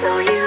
so you.